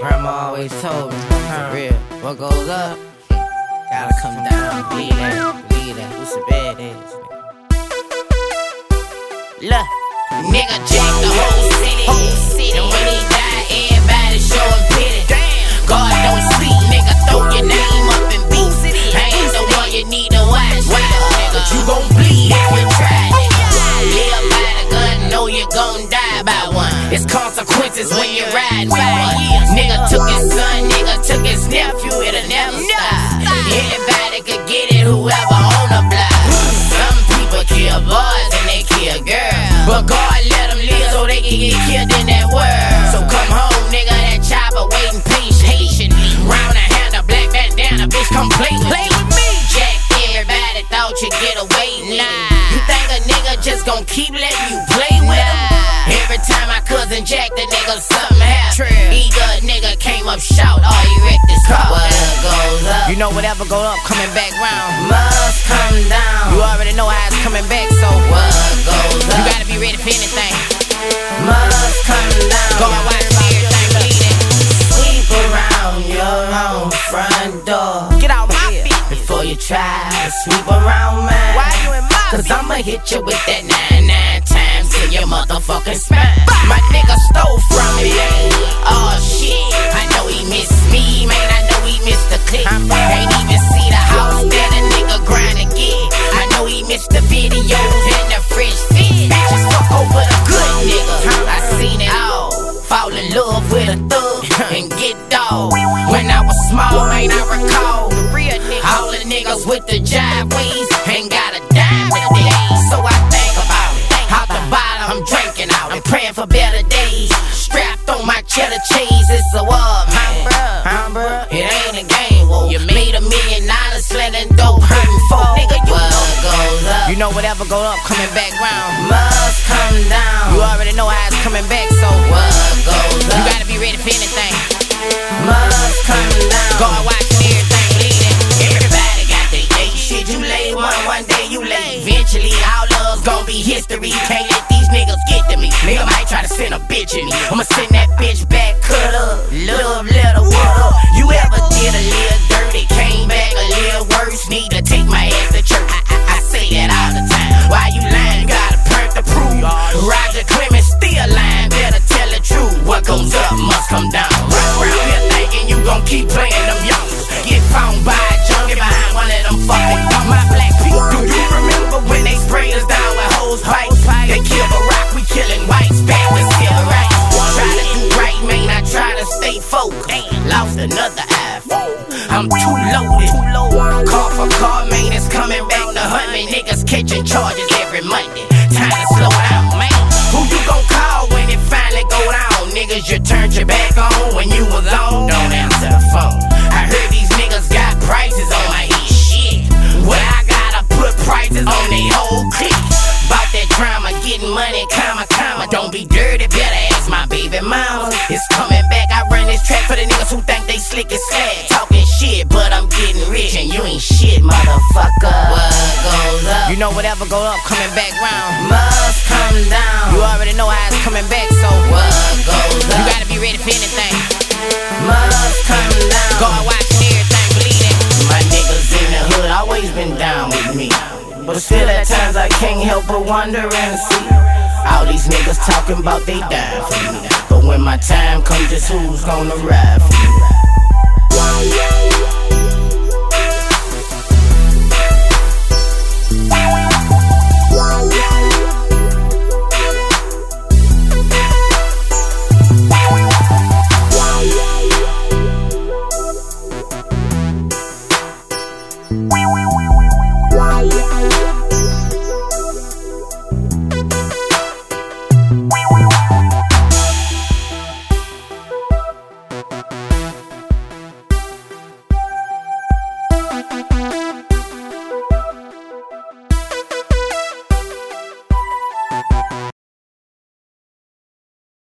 Grandma always told me, for real, what goes up, gotta come down. Believe that, believe that. Who's the bad ass? Look, nigga jack the whole city. Whole city. And when he die, everybody showing pity. Damn. God don't sleep, nigga. Throw your name up and beat. I ain't the one you need to watch. Wow, nigga. You gon' bleed if you try, nigga. Live by the gun, know you gon' die by one. It's consequences when you ride by one. Nigga took his son, nigga took his nephew, it'll never stop. Anybody could get it, whoever on the block. Some people kill boys and they kill girls. But God let them live so they can get killed in that world. So come home, nigga, that chopper waiting patient. Round a hand, a black bandana, bitch, come play with play with me. Jack, everybody thought you'd get away with. You think a nigga just gon' keep letting you play with him? Every time my cousin Jack, the nigga something happened. Either nigga came up shout, oh, or he wrecked his car. What goes up? You know whatever go up, coming back round. Must come down. You already know how it's coming back, so what goes up? You gotta be ready for anything. Must come down. Go and watch everything bleeding. Sweep around your own front door. Get out my feet before you try to sweep around mine. Why you in my Cause I'ma hit you with that nine nine your motherfucking spine. My nigga stole from me. Oh shit, I know he missed me, man. I know he missed the clip. Ain't even see the house that a nigga grind to get. I know he missed the videos and the fresh fit. Bitches fuck over the good nigga. I seen it all. Fall in love with a thug and get dog. When I was small, man, I recall. All the niggas with the jive ways ain't got know whatever go up, coming back round. Must come down. You already know how it's coming back, so what goes up? You gotta be ready for anything. Must come down. Go and watch everything bleeding. Everybody got their day. Shit, you lay one, one day you late. Eventually, our love's gon' be history. Can't let these niggas get to me. Nigga might try to send a bitch in me. I'ma send that bitch back, cut up. Catching charges every Monday. Time to slow down, man. Who you gon' call when it finally go down? Niggas, you turned your back on when you was on. Don't answer the phone. I heard these niggas got prices on my head. Shit. Well, I gotta put prices on they whole clique. That drama, getting money, comma, comma. Don't be dirty, better ask my baby mama. It's coming back. I run this track for the niggas who think they slick as slag. Know whatever go up, coming back round. Must come down. You already know how it's coming back, so what goes up? You gotta be ready for anything. Must come down. Go and watch everything bleeding. My niggas in the hood always been down with me. But still at times I can't help but wonder and see All these niggas talking about they dying for me But when my time comes, just who's gonna ride for me? Música